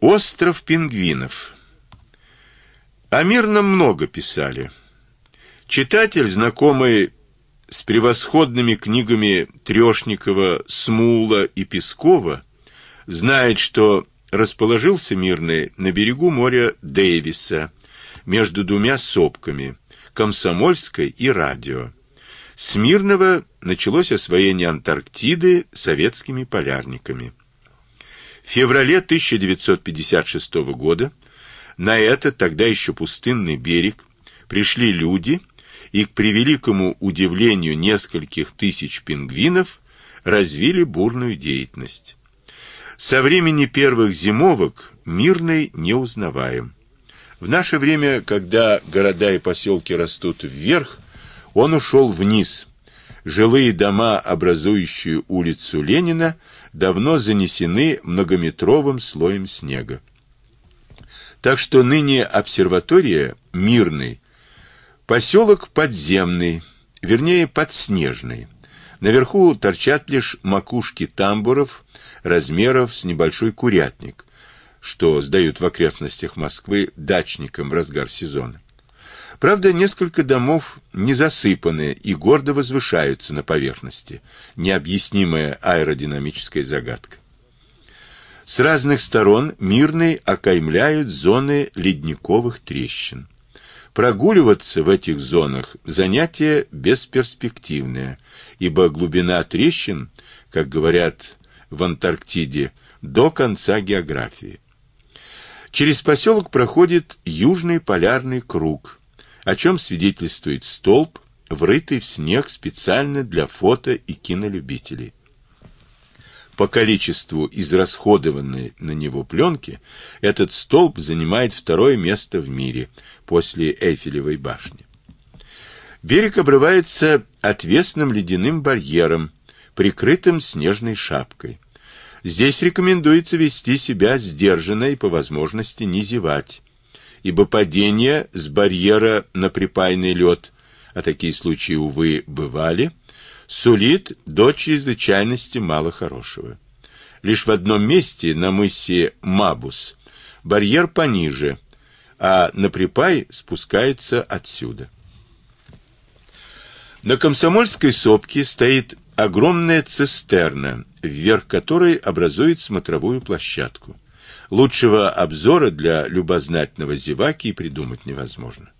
Остров пингвинов. О мирном много писали. Читатель, знакомый с превосходными книгами Трешникова, Смула и Пескова, знает, что расположился мирный на берегу моря Дэвиса, между двумя сопками, Комсомольской и Радио. С Мирного началось освоение Антарктиды советскими полярниками. В феврале 1956 года на этот тогда еще пустынный берег пришли люди и к превеликому удивлению нескольких тысяч пингвинов развили бурную деятельность. Со времени первых зимовок мирный не узнаваем. В наше время, когда города и поселки растут вверх, он ушел вниз. Жилые дома, образующие улицу Ленина, давно занесены многометровым слоем снега. Так что ныне обсерватория Мирный, поселок подземный, вернее подснежный. Наверху торчат лишь макушки тамбуров размеров с небольшой курятник, что сдают в окрестностях Москвы дачникам в разгар сезона. Правда, несколько домов не засыпаны и гордо возвышаются на поверхности, необъяснимая аэродинамическая загадка. С разных сторон мирные окаймляют зоны ледниковых трещин. Прогуливаться в этих зонах занятие бесперспективное, ибо глубина трещин, как говорят в Антарктиде, до конца географии. Через поселок проходит южный полярный круг, о чем свидетельствует столб, врытый в снег специально для фото и кинолюбителей. По количеству израсходованной на него пленки этот столб занимает второе место в мире после Эйфелевой башни. Берег обрывается отвесным ледяным барьером, прикрытым снежной шапкой. Здесь рекомендуется вести себя сдержанно и по возможности не зевать, ибо падение с барьера на припайный лед, а такие случаи, увы, бывали, сулит до чрезвычайности мало хорошего. Лишь в одном месте, на мысе Мабус, барьер пониже, а на припай спускается отсюда. На Комсомольской сопке стоит огромная цистерна, вверх которой образует смотровую площадку. Лучшего обзора для любознательного зеваки придумать невозможно.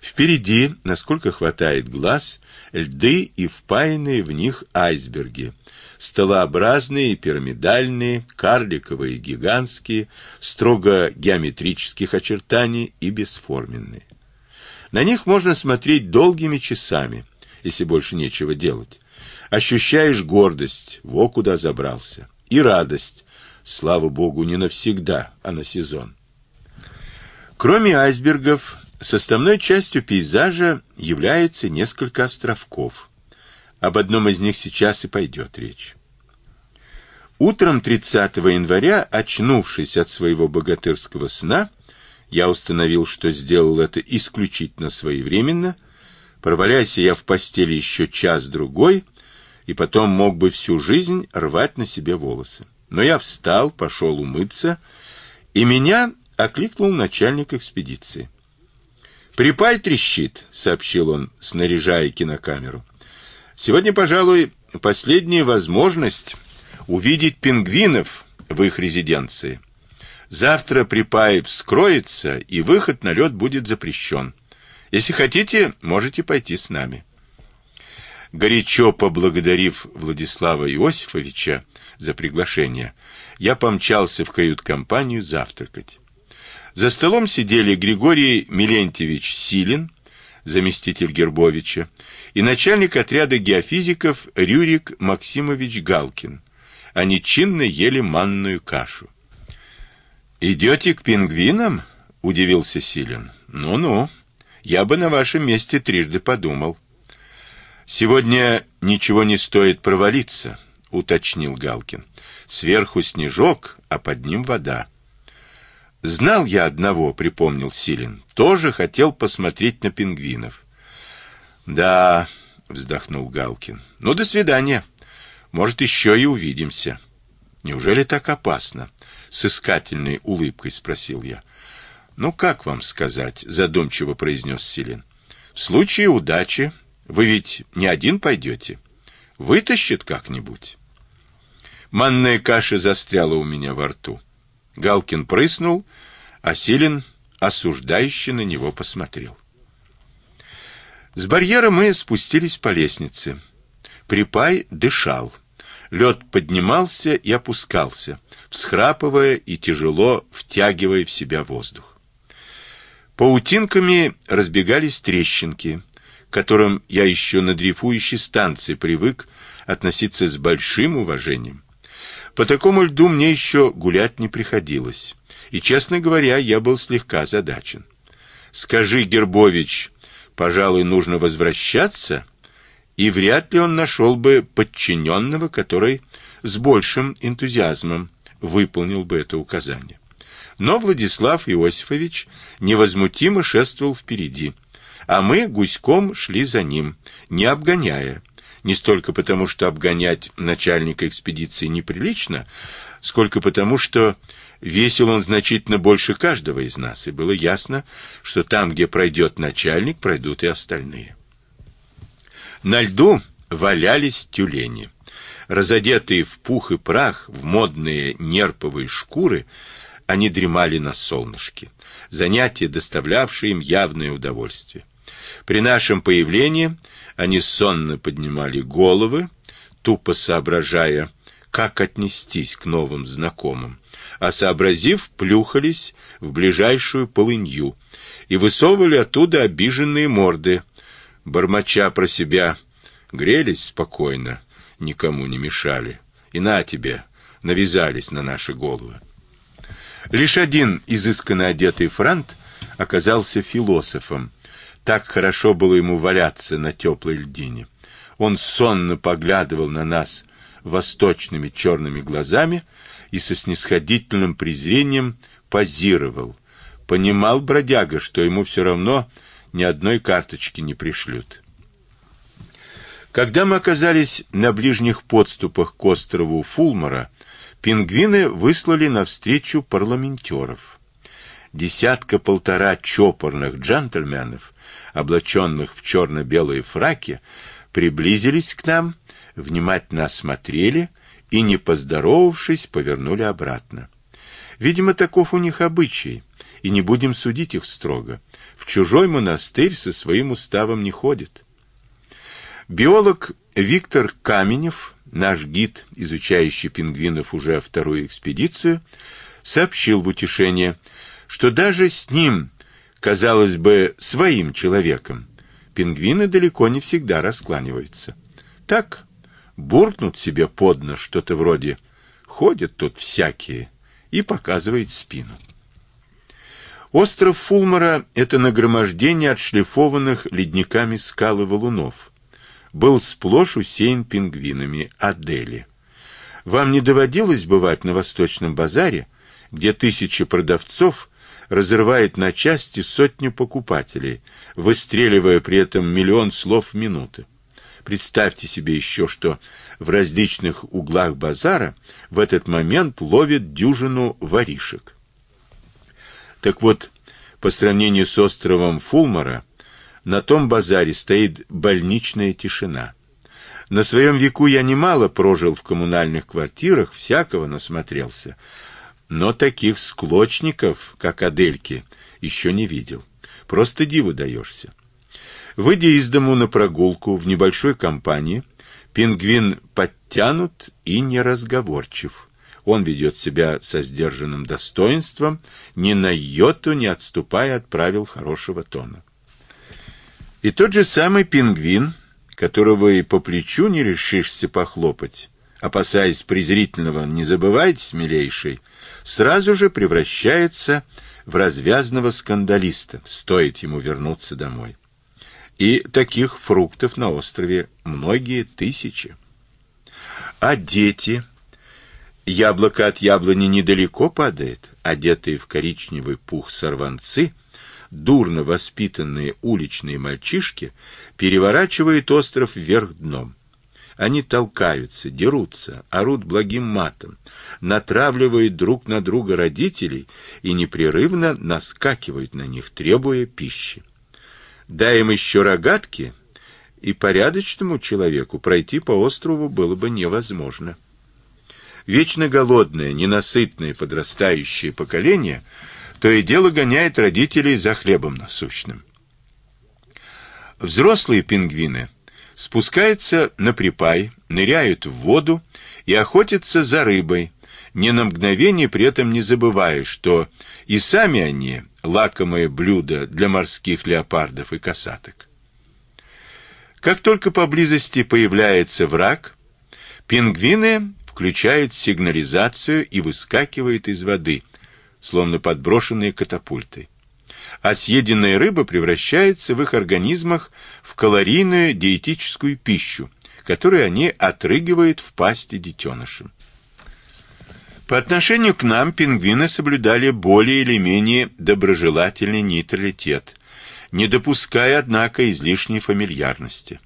Впереди, насколько хватает глаз, льды и впаянные в них айсберги, столообразные, пирамидальные, карликовые, гигантские, строго геометрических очертаний и бесформенные. На них можно смотреть долгими часами, если больше нечего делать. Ощущаешь гордость, во куда забрался, и радость, слава богу, не навсегда, а на сезон. Кроме айсбергов, Составной частью пейзажа является несколько островков. Об одном из них сейчас и пойдет речь. Утром 30 января, очнувшись от своего богатырского сна, я установил, что сделал это исключительно своевременно. Проваляйся я в постели еще час-другой, и потом мог бы всю жизнь рвать на себе волосы. Но я встал, пошел умыться, и меня окликнул начальник экспедиции. Припай трещит, сообщил он, снаряжая кинокамеру. Сегодня, пожалуй, последняя возможность увидеть пингвинов в их резиденции. Завтра припай вскроется, и выход на лед будет запрещен. Если хотите, можете пойти с нами. Горячо поблагодарив Владислава Иосифовича за приглашение, я помчался в кают-компанию завтракать. За столом сидели Григорий Милентьевич Силин, заместитель Гербовича, и начальник отряда геофизиков Рюрик Максимович Галкин. Они чинно ели манную кашу. «Идете к пингвинам?» — удивился Силин. «Ну-ну, я бы на вашем месте трижды подумал». «Сегодня ничего не стоит провалиться», — уточнил Галкин. «Сверху снежок, а под ним вода». Знал я одного, припомнил Силин. Тоже хотел посмотреть на пингвинов. Да, вздохнул Галкин. Ну, до свидания. Может, еще и увидимся. Неужели так опасно? с искательной улыбкой спросил я. Ну как вам сказать, задумчиво произнес Селин. В случае удачи вы ведь не один пойдете. Вытащит как-нибудь. Манная каша застряла у меня во рту. Галкин прыснул, а Селин осуждающе на него посмотрел. С барьера мы спустились по лестнице. Припай дышал. Лед поднимался и опускался, всхрапывая и тяжело втягивая в себя воздух. Паутинками разбегались трещинки, которым я еще на дрейфующей станции привык относиться с большим уважением. По такому льду мне еще гулять не приходилось, и, честно говоря, я был слегка задачен. Скажи, Гербович, пожалуй, нужно возвращаться, и вряд ли он нашел бы подчиненного, который с большим энтузиазмом выполнил бы это указание. Но Владислав Иосифович невозмутимо шествовал впереди, а мы гуськом шли за ним, не обгоняя, не столько потому, что обгонять начальника экспедиции неприлично, сколько потому, что весил он значительно больше каждого из нас, и было ясно, что там, где пройдет начальник, пройдут и остальные. На льду валялись тюлени. Разодетые в пух и прах, в модные нерповые шкуры, они дремали на солнышке. Занятие, доставлявшее им явное удовольствие. При нашем появлении они сонно поднимали головы, тупо соображая, как отнестись к новым знакомым, а сообразив, плюхались в ближайшую полынью и высовывали оттуда обиженные морды, бормоча про себя, грелись спокойно, никому не мешали. И на тебе, навязались на наши головы. Лишь один изысканно одетый франт оказался философом, так хорошо было ему валяться на теплой льдине. Он сонно поглядывал на нас восточными черными глазами и со снисходительным презрением позировал. Понимал бродяга, что ему все равно ни одной карточки не пришлют. Когда мы оказались на ближних подступах к острову Фулмара, пингвины выслали навстречу парламентеров. Десятка-полтора чопорных джентльменов облаченных в черно-белые фраки, приблизились к нам, внимательно осмотрели и, не поздоровавшись, повернули обратно. Видимо, таков у них обычай, и не будем судить их строго. В чужой монастырь со своим уставом не ходит. Биолог Виктор Каменев, наш гид, изучающий пингвинов уже вторую экспедицию, сообщил в утешение, что даже с ним казалось бы, своим человеком, пингвины далеко не всегда раскланиваются. Так, буркнут себе под нос что-то вроде «ходят тут всякие» и показывает спину. Остров Фулмара — это нагромождение отшлифованных ледниками скал и валунов. Был сплошь усеян пингвинами Адели. Вам не доводилось бывать на Восточном базаре, где тысячи продавцов разрывает на части сотню покупателей, выстреливая при этом миллион слов в минуту. Представьте себе еще, что в различных углах базара в этот момент ловят дюжину воришек. Так вот, по сравнению с островом Фулмара, на том базаре стоит больничная тишина. На своем веку я немало прожил в коммунальных квартирах, всякого насмотрелся, но таких склочников, как Адельки, еще не видел. Просто диву даешься. Выйдя из дому на прогулку в небольшой компании, пингвин подтянут и неразговорчив. Он ведет себя со сдержанным достоинством, ни на йоту не отступая от правил хорошего тона. И тот же самый пингвин, которого и по плечу не решишься похлопать, опасаясь презрительного «не забывайте, милейший», сразу же превращается в развязного скандалиста, стоит ему вернуться домой. И таких фруктов на острове многие тысячи. А дети... Яблоко от яблони недалеко падает, одетые в коричневый пух сорванцы, дурно воспитанные уличные мальчишки, переворачивают остров вверх дном. Они толкаются, дерутся, орут благим матом, натравливают друг на друга родителей и непрерывно наскакивают на них, требуя пищи. Дай им еще рогатки, и порядочному человеку пройти по острову было бы невозможно. Вечно голодное, ненасытное подрастающее поколение то и дело гоняет родителей за хлебом насущным. Взрослые пингвины спускаются на припай, ныряют в воду и охотятся за рыбой, ни на мгновение при этом не забывая, что и сами они лакомое блюдо для морских леопардов и касаток. Как только поблизости появляется враг, пингвины включают сигнализацию и выскакивают из воды, словно подброшенные катапультой. А съеденная рыба превращается в их организмах калорийную диетическую пищу, которую они отрыгивают в пасти детенышам. По отношению к нам пингвины соблюдали более или менее доброжелательный нейтралитет, не допуская, однако, излишней фамильярности.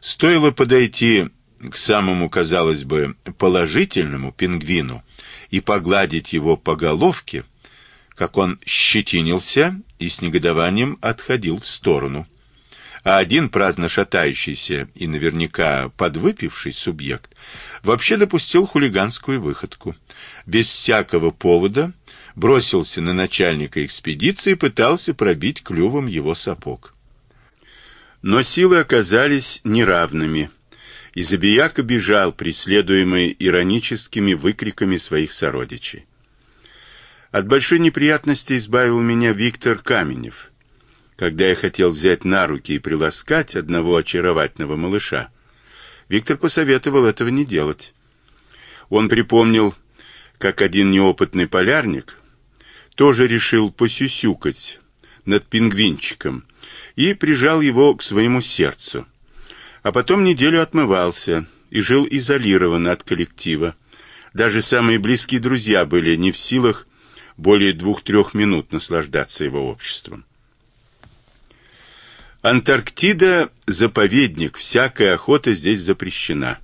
Стоило подойти к самому, казалось бы, положительному пингвину и погладить его по головке, как он щетинился и с негодованием отходил в сторону. А один праздно шатающийся и наверняка подвыпивший субъект вообще допустил хулиганскую выходку. Без всякого повода бросился на начальника экспедиции и пытался пробить клювом его сапог. Но силы оказались неравными и Забияка бежал, преследуемый ироническими выкриками своих сородичей. От большой неприятности избавил меня Виктор Каменев, когда я хотел взять на руки и приласкать одного очаровательного малыша. Виктор посоветовал этого не делать. Он припомнил, как один неопытный полярник тоже решил посюсюкать над пингвинчиком и прижал его к своему сердцу а потом неделю отмывался и жил изолированно от коллектива. Даже самые близкие друзья были не в силах более двух-трех минут наслаждаться его обществом. Антарктида – заповедник, всякая охота здесь запрещена.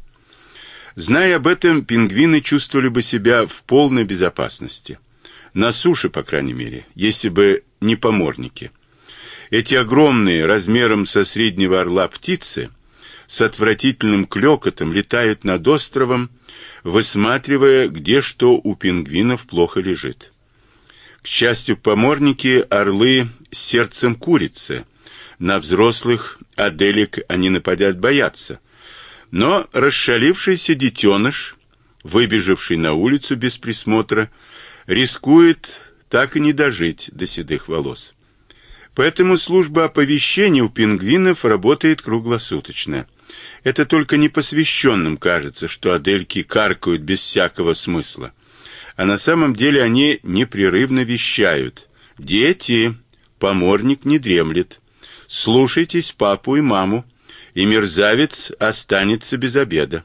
Зная об этом, пингвины чувствовали бы себя в полной безопасности. На суше, по крайней мере, если бы не поморники. Эти огромные, размером со среднего орла птицы – с отвратительным клёкотом летают над островом, высматривая, где что у пингвинов плохо лежит. К счастью, поморники орлы с сердцем курицы. На взрослых аделик они нападать боятся. Но расшалившийся детеныш, выбежавший на улицу без присмотра, рискует так и не дожить до седых волос. Поэтому служба оповещения у пингвинов работает круглосуточно. Это только непосвященным кажется, что адельки каркают без всякого смысла. А на самом деле они непрерывно вещают. «Дети, поморник не дремлет. Слушайтесь папу и маму, и мерзавец останется без обеда».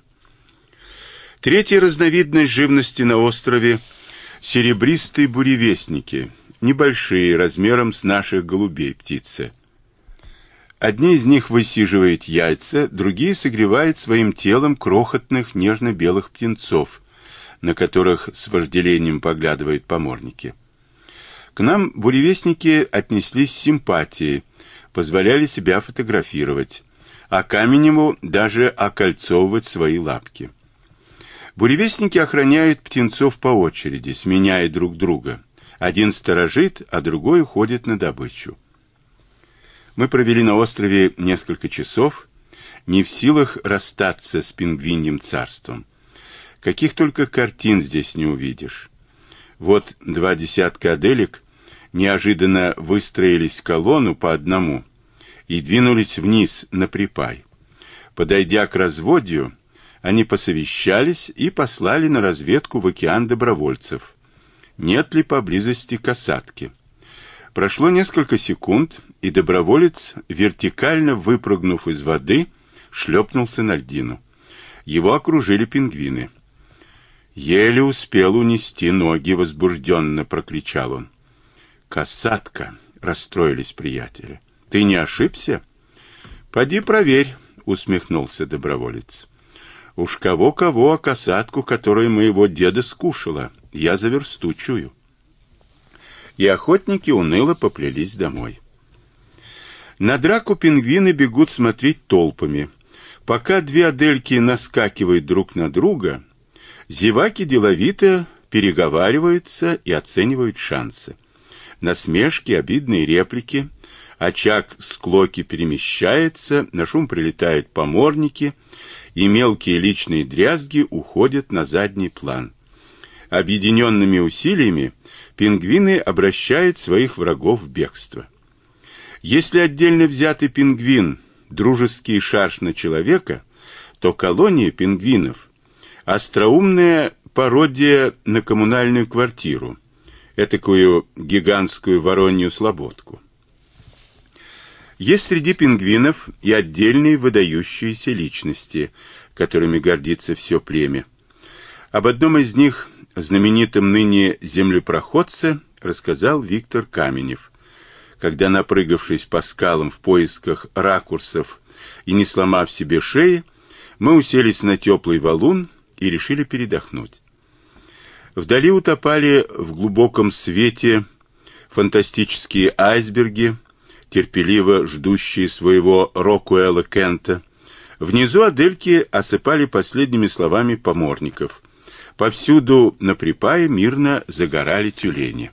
Третья разновидность живности на острове – серебристые буревестники, небольшие, размером с наших голубей птицы. Одни из них высиживают яйца, другие согревают своим телом крохотных нежно-белых птенцов, на которых с вожделением поглядывают поморники. К нам буревестники отнеслись с симпатией, позволяли себя фотографировать, а Каменеву даже окольцовывать свои лапки. Буревестники охраняют птенцов по очереди, сменяя друг друга. Один сторожит, а другой уходит на добычу. Мы провели на острове несколько часов, не в силах расстаться с пингвиньим царством. Каких только картин здесь не увидишь. Вот два десятка аделек неожиданно выстроились в колонну по одному и двинулись вниз на припай. Подойдя к разводью, они посовещались и послали на разведку в океан добровольцев. Нет ли поблизости касатки? Прошло несколько секунд, и доброволец, вертикально выпрыгнув из воды, шлепнулся на льдину. Его окружили пингвины. Еле успел унести ноги, возбужденно прокричал он. «Касатка!» — расстроились приятели. «Ты не ошибся?» «Поди проверь», — усмехнулся доброволец. Уж кого-кого, а касатку, которую моего деда скушала, я за версту чую. И охотники уныло поплелись домой. На драку пингвины бегут смотреть толпами. Пока две адельки наскакивают друг на друга, зеваки деловито переговариваются и оценивают шансы. Насмешки, обидные реплики, очаг склоки перемещается, на шум прилетают поморники, и мелкие личные дрязги уходят на задний план. Объединенными усилиями пингвины обращают своих врагов в бегство. Если отдельно взятый пингвин – дружеский шарш на человека, то колония пингвинов – остроумная пародия на коммунальную квартиру, этакую гигантскую воронью слободку. Есть среди пингвинов и отдельные выдающиеся личности, которыми гордится все племя. Об одном из них, знаменитом ныне землепроходце, рассказал Виктор Каменев, когда, напрыгавшись по скалам в поисках ракурсов и не сломав себе шеи, мы уселись на теплый валун и решили передохнуть. Вдали утопали в глубоком свете фантастические айсберги, терпеливо ждущие своего Рокуэлла Кента. Внизу Адельки осыпали последними словами поморников. Повсюду на припае мирно загорали тюлени.